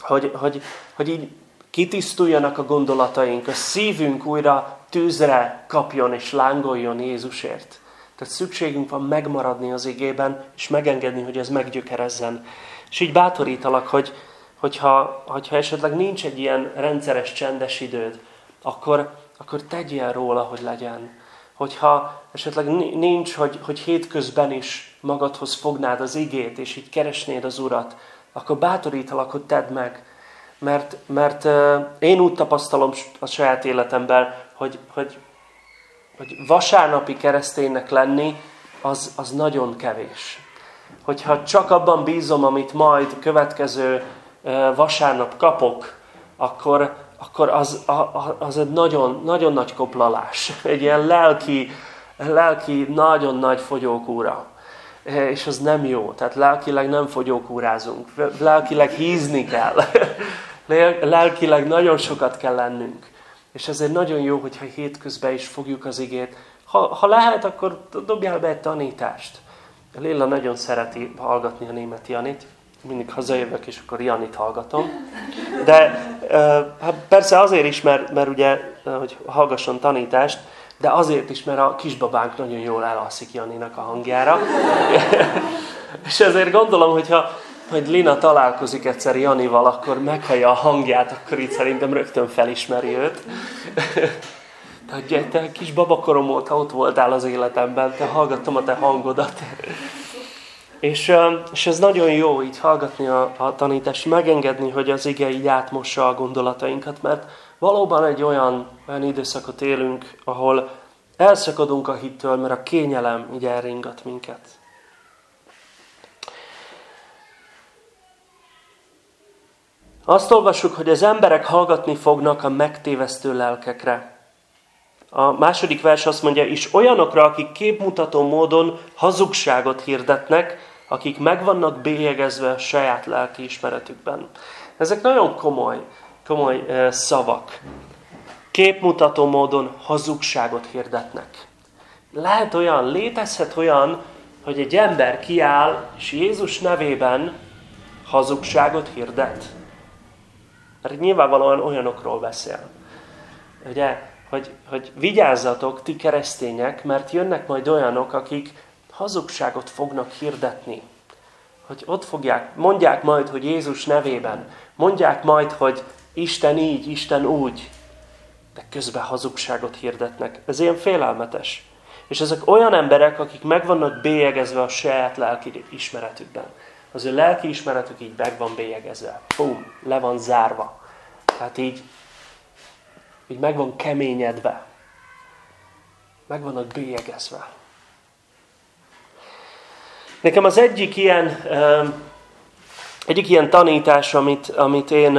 hogy, hogy, hogy így kitisztuljanak a gondolataink, a szívünk újra tűzre kapjon és lángoljon Jézusért. Tehát szükségünk van megmaradni az igében, és megengedni, hogy ez meggyökerezzen. És így bátorítalak, hogy, hogyha, hogyha esetleg nincs egy ilyen rendszeres csendes időd, akkor, akkor tegyél róla, hogy legyen. Hogyha esetleg nincs, hogy, hogy hétközben is magadhoz fognád az igét, és így keresnéd az Urat, akkor bátorítalak, hogy tedd meg. Mert, mert uh, én úgy tapasztalom a saját életemben, hogy, hogy, hogy vasárnapi kereszténynek lenni, az, az nagyon kevés. Hogyha csak abban bízom, amit majd következő uh, vasárnap kapok, akkor, akkor az, az egy nagyon, nagyon nagy koplalás. Egy ilyen lelki, lelki nagyon nagy fogyókúra. És az nem jó. Tehát lelkileg nem fogyókúrázunk. Lelkileg hízni kell. Lelkileg nagyon sokat kell lennünk. És ezért nagyon jó, hogyha hétközben is fogjuk az igét. Ha, ha lehet, akkor dobjál be egy tanítást. Lilla nagyon szereti hallgatni a német Janit. Mindig hazajövök, és akkor Janit hallgatom. De hát persze azért is, mert, mert ugye, hogy hallgasson tanítást, de azért is, mert a kisbabánk nagyon jól elalszik Janinak a hangjára. és ezért gondolom, hogyha hogy Lina találkozik egyszer Janival, akkor meghallja a hangját, akkor itt szerintem rögtön felismeri őt. Tehát te kis babakorom óta ott voltál az életemben, te hallgattam a te hangodat. És, és ez nagyon jó így hallgatni a, a tanítást, megengedni, hogy az ige így átmossa a gondolatainkat, mert valóban egy olyan, olyan időszakot élünk, ahol elszakadunk a hittől, mert a kényelem így elringat minket. Azt olvassuk, hogy az emberek hallgatni fognak a megtévesztő lelkekre. A második vers azt mondja, és olyanokra, akik képmutató módon hazugságot hirdetnek, akik meg vannak bélyegezve saját lelki ismeretükben. Ezek nagyon komoly, komoly uh, szavak. Képmutató módon hazugságot hirdetnek. Lehet olyan, létezhet olyan, hogy egy ember kiáll, és Jézus nevében hazugságot hirdet. Mert nyilvánvalóan olyanokról beszél. Ugye, hogy, hogy vigyázzatok, ti keresztények, mert jönnek majd olyanok, akik hazugságot fognak hirdetni. Hogy ott fogják, mondják majd, hogy Jézus nevében, mondják majd, hogy Isten így, Isten úgy, de közben hazugságot hirdetnek. Ez ilyen félelmetes. És ezek olyan emberek, akik meg vannak bélyegezve a saját lelki ismeretükben. Az ő lelki ismeretük így meg van bélyegezve. Pum, le van zárva. Tehát így, így meg van keményedve. Meg vannak bélyegezve. Nekem az egyik ilyen, egyik ilyen tanítás, amit, amit én,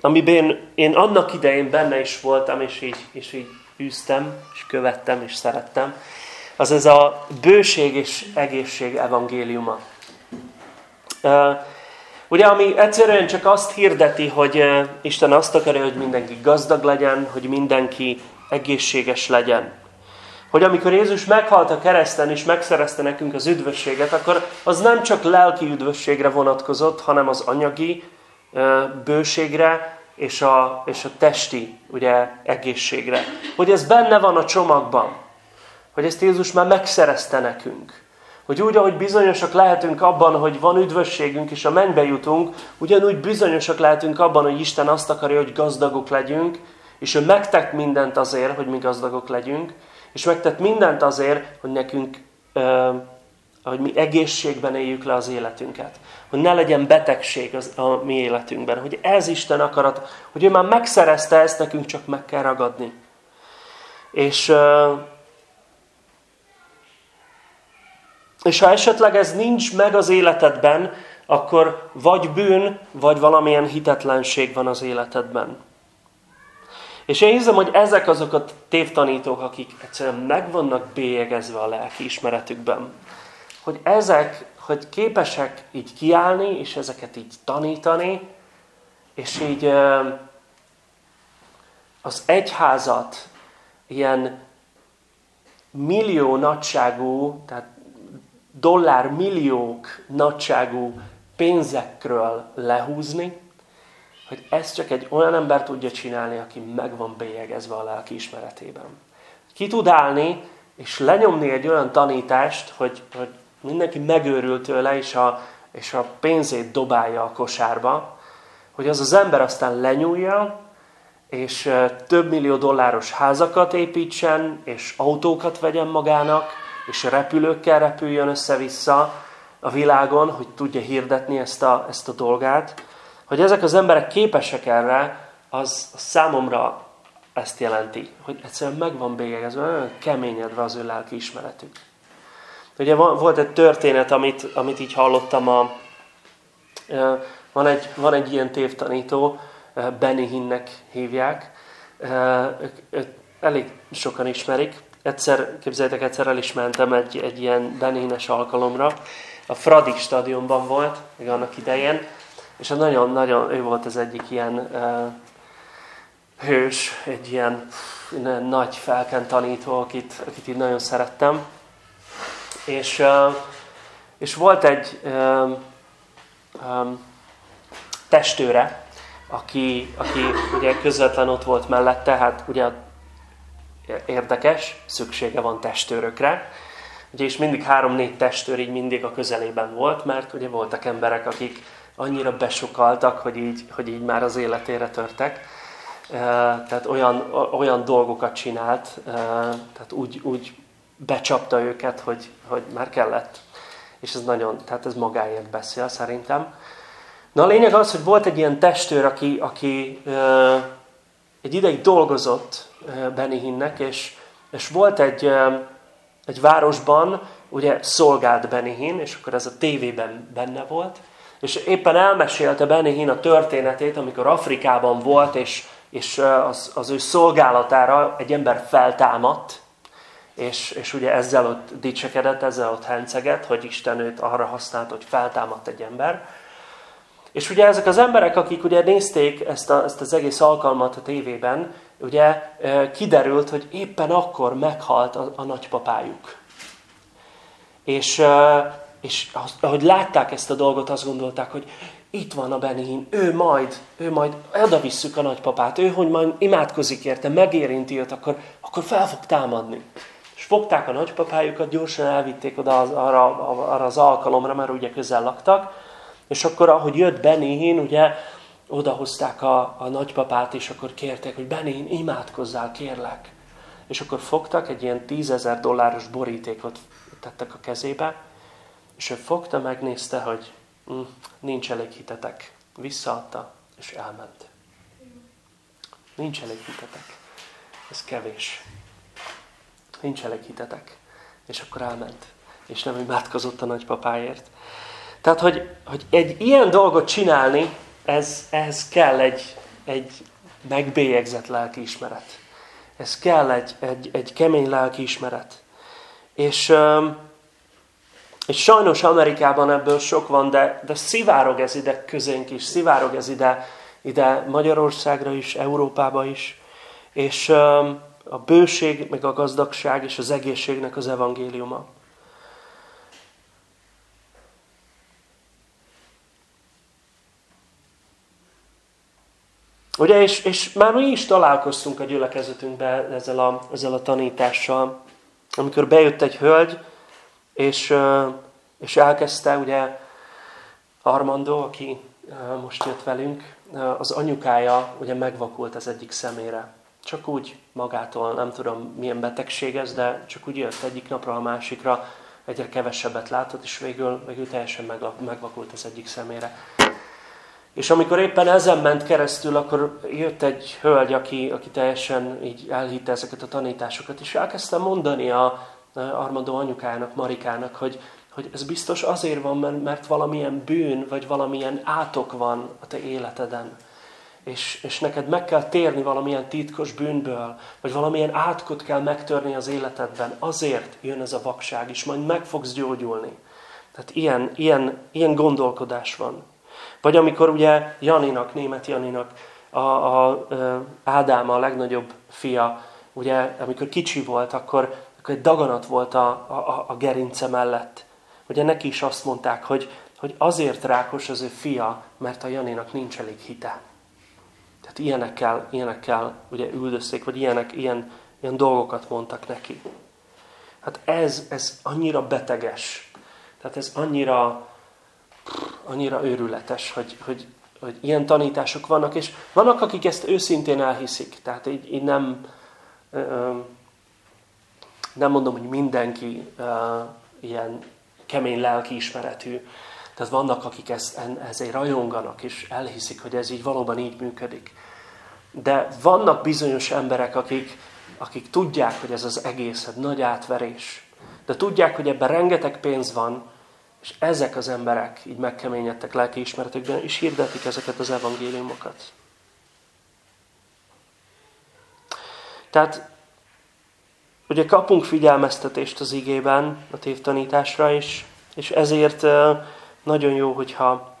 amiben én annak idején benne is voltam, és így, és így űztem, és követtem, és szerettem, az ez a bőség és egészség evangéliuma. Ugye, ami egyszerűen csak azt hirdeti, hogy Isten azt akarja, hogy mindenki gazdag legyen, hogy mindenki egészséges legyen. Hogy amikor Jézus meghalt a kereszten és megszerezte nekünk az üdvösséget, akkor az nem csak lelki üdvösségre vonatkozott, hanem az anyagi bőségre és a, és a testi ugye, egészségre. Hogy ez benne van a csomagban. Hogy ezt Jézus már megszerezte nekünk. Hogy úgy, ahogy bizonyosak lehetünk abban, hogy van üdvösségünk és a mennybe jutunk, ugyanúgy bizonyosak lehetünk abban, hogy Isten azt akarja, hogy gazdagok legyünk, és ő megtett mindent azért, hogy mi gazdagok legyünk, és megtett mindent azért, hogy nekünk, hogy mi egészségben éljük le az életünket. Hogy ne legyen betegség az, a mi életünkben. Hogy ez Isten akarat, hogy ő már megszerezte ezt, nekünk csak meg kell ragadni. És, és ha esetleg ez nincs meg az életedben, akkor vagy bűn, vagy valamilyen hitetlenség van az életedben. És én hiszem, hogy ezek azok a tévtanítók, akik egyszerűen meg vannak bélyegezve a lelki ismeretükben. Hogy ezek hogy képesek így kiállni, és ezeket így tanítani, és így az egyházat ilyen millió nagyságú, tehát dollár milliók nagyságú pénzekről lehúzni, hogy ezt csak egy olyan ember tudja csinálni, aki meg van bélyegezve a lelki ismeretében. Ki tud állni, és lenyomni egy olyan tanítást, hogy, hogy mindenki megőrül tőle, és a, és a pénzét dobálja a kosárba, hogy az az ember aztán lenyúlja, és több millió dolláros házakat építsen, és autókat vegyen magának, és repülőkkel repüljön össze-vissza a világon, hogy tudja hirdetni ezt a, ezt a dolgát. Hogy ezek az emberek képesek erre, az számomra ezt jelenti, hogy egyszerűen meg van bélyegezve, olyan keményedve az ő lelki ismeretük. Ugye volt egy történet, amit, amit így hallottam, a, van, egy, van egy ilyen tévtanító, Benny Hinnek hívják, elég sokan ismerik. Egyszer, képzeljétek, egyszer el is mentem egy, egy ilyen Benny Hinnes alkalomra. A Fradi stadionban volt, még annak idején, és nagyon-nagyon, ő volt az egyik ilyen uh, hős, egy ilyen nagy felken tanító, akit, akit így nagyon szerettem. És, uh, és volt egy uh, um, testőre, aki, aki ugye közvetlen ott volt mellette, hát ugye érdekes, szüksége van testőrökre. Ugye és mindig három-négy testőr így mindig a közelében volt, mert ugye voltak emberek, akik annyira besokaltak, hogy így, hogy így már az életére törtek. Tehát olyan, olyan dolgokat csinált, tehát úgy, úgy becsapta őket, hogy, hogy már kellett. És ez nagyon, tehát ez magáért beszél szerintem. Na a lényeg az, hogy volt egy ilyen testőr, aki, aki egy ideig dolgozott Benny Hinnek, és, és volt egy, egy városban, ugye szolgált Benny Hinn, és akkor ez a tévében benne volt, és éppen elmesélte Benny Hinn a történetét, amikor Afrikában volt, és, és az, az ő szolgálatára egy ember feltámadt, és, és ugye ezzel ott dicsekedett, ezzel ott henceget, hogy Isten őt arra használt, hogy feltámadt egy ember. És ugye ezek az emberek, akik ugye nézték ezt, a, ezt az egész alkalmat a tévében, ugye kiderült, hogy éppen akkor meghalt a, a nagypapájuk. És, és ahogy látták ezt a dolgot, azt gondolták, hogy itt van a Benihin, ő majd, ő majd oda visszük a nagypapát, ő, hogy majd imádkozik érte, megérinti őt, akkor, akkor fel fog támadni. És fogták a nagypapájukat, gyorsan elvitték oda az, arra, arra az alkalomra, mert ugye közel laktak, és akkor, ahogy jött Benihin, ugye odahozták a, a nagypapát, és akkor kérték, hogy Benihin, imádkozzál, kérlek. És akkor fogtak, egy ilyen tízezer dolláros borítékot tettek a kezébe, és ő fogta, megnézte, hogy hm, nincs elég hitetek. Visszaadta, és elment. Nincs elég hitetek. Ez kevés. Nincs elég hitetek. És akkor elment. És nem imádkozott a nagypapáért. Tehát, hogy, hogy egy ilyen dolgot csinálni, ez, ehhez kell egy, egy megbélyegzett lelkiismeret. Ez kell egy, egy, egy kemény lelkiismeret. És, és sajnos Amerikában ebből sok van, de, de szivárog ez ide közénk is, szivárog ez ide, ide Magyarországra is, Európába is. És a bőség, meg a gazdagság és az egészségnek az evangéliuma. Ugye, és, és már mi is találkoztunk a gyülekezetünkben ezzel a, ezzel a tanítással, amikor bejött egy hölgy, és, és elkezdte, ugye Armando, aki most jött velünk, az anyukája ugye megvakult az egyik szemére. Csak úgy magától, nem tudom milyen betegség ez, de csak úgy jött egyik napra a másikra, egyre kevesebbet látott, és végül, végül teljesen megvakult az egyik szemére. És amikor éppen ezen ment keresztül, akkor jött egy hölgy, aki, aki teljesen így elhitte ezeket a tanításokat, és elkezdte mondani a Armando anyukának, Marikának, hogy, hogy ez biztos azért van, mert valamilyen bűn, vagy valamilyen átok van a te életeden. És, és neked meg kell térni valamilyen titkos bűnből, vagy valamilyen átkot kell megtörni az életedben. Azért jön ez a vakság, és majd meg fogsz gyógyulni. Tehát ilyen, ilyen, ilyen gondolkodás van. Vagy amikor ugye Janinak, német Janinak, a, a, a Ádám a legnagyobb fia, ugye amikor kicsi volt, akkor, akkor egy daganat volt a, a, a gerince mellett. Ugye neki is azt mondták, hogy, hogy azért rákos az ő fia, mert a Janinak nincs elég hite. Tehát ilyenekkel, ilyenekkel ugye üldözték, vagy ilyenek, ilyen, ilyen dolgokat mondtak neki. Hát ez, ez annyira beteges. Tehát ez annyira, annyira őrületes, hogy, hogy, hogy ilyen tanítások vannak, és vannak, akik ezt őszintén elhiszik. Tehát így, így nem, nem mondom, hogy mindenki ilyen kemény lelkiismeretű. Tehát vannak, akik ezt, ezért rajonganak, és elhiszik, hogy ez így valóban így működik. De vannak bizonyos emberek, akik, akik tudják, hogy ez az egész egy nagy átverés. De tudják, hogy ebben rengeteg pénz van, és ezek az emberek így megkeményedtek lelkiismeretükben, és hirdetik ezeket az evangéliumokat. Tehát ugye kapunk figyelmeztetést az igében, a tévtanításra is, és ezért nagyon jó, hogyha,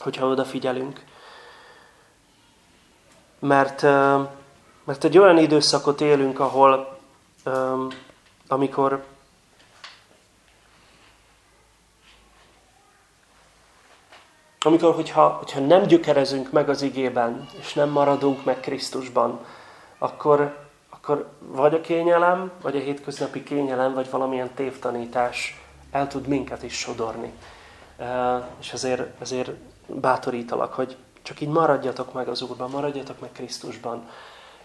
hogyha odafigyelünk. Mert, mert egy olyan időszakot élünk, ahol amikor amikor, hogyha, hogyha nem gyökerezünk meg az igében, és nem maradunk meg Krisztusban, akkor, akkor vagy a kényelem, vagy a hétköznapi kényelem, vagy valamilyen tévtanítás el tud minket is sodorni. És ezért, ezért bátorítalak, hogy csak így maradjatok meg az Úrban, maradjatok meg Krisztusban,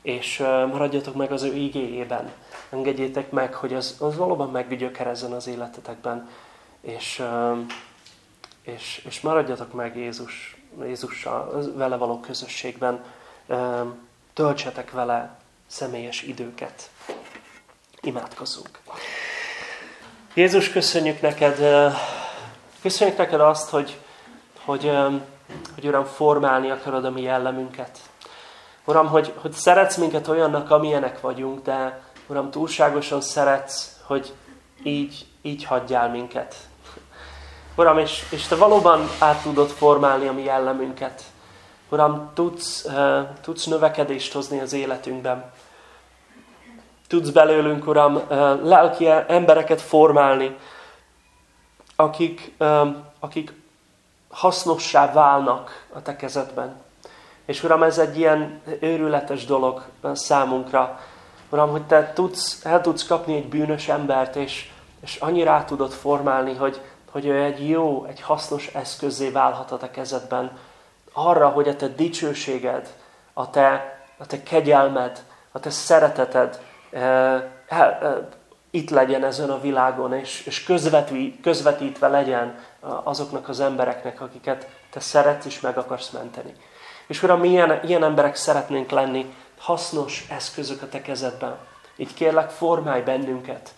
és maradjatok meg az ő igéjében. Engedjétek meg, hogy az, az valóban meggyökerezzen az életetekben, és, és, és maradjatok meg Jézus, Jézussal, vele való közösségben, töltsetek vele személyes időket. Imádkozzunk. Jézus, köszönjük neked, köszönjük neked azt, hogy, hogy, hogy Uram, formálni akarod a mi jellemünket. Uram, hogy, hogy szeretsz minket olyannak, amilyenek vagyunk, de Uram, túlságosan szeretsz, hogy így, így hagyjál minket. Uram, és, és Te valóban át tudod formálni a mi jellemünket. Uram, tudsz, uh, tudsz növekedést hozni az életünkben. Tudsz belőlünk, Uram, lelki embereket formálni, akik, akik hasznossá válnak a Te kezedben. És Uram, ez egy ilyen őrületes dolog számunkra. Uram, hogy Te tudsz, el tudsz kapni egy bűnös embert, és, és annyira át tudod formálni, hogy, hogy ő egy jó, egy hasznos eszközé válhat a te kezedben, arra, hogy a te dicsőséged, a te, a te kegyelmed, a te szereteted eh, eh, itt legyen ezen a világon, és, és közvetít, közvetítve legyen azoknak az embereknek, akiket te szeretsz és meg akarsz menteni. És Uram, mi ilyen, ilyen emberek szeretnénk lenni, hasznos eszközök a te kezedben. Így kérlek, formálj bennünket,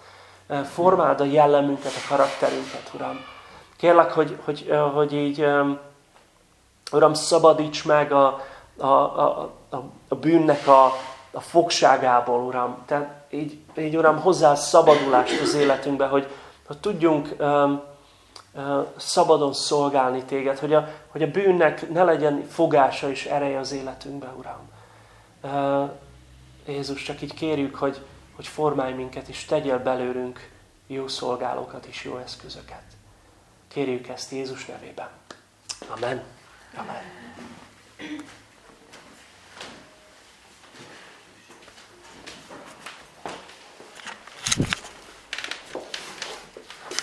formáld a jellemünket, a karakterünket, Uram. Kérlek, hogy, hogy, hogy így, Uram, szabadíts meg a, a, a, a bűnnek a, a fogságából, Uram. Te így, így, Uram, hozzá szabadulást az életünkbe, hogy, hogy tudjunk um, uh, szabadon szolgálni Téged, hogy a, hogy a bűnnek ne legyen fogása és ereje az életünkbe, Uram. Uh, Jézus, csak így kérjük, hogy, hogy formálj minket, és tegyél belőlünk jó szolgálókat és jó eszközöket. Kérjük ezt Jézus nevében. Amen. Amen.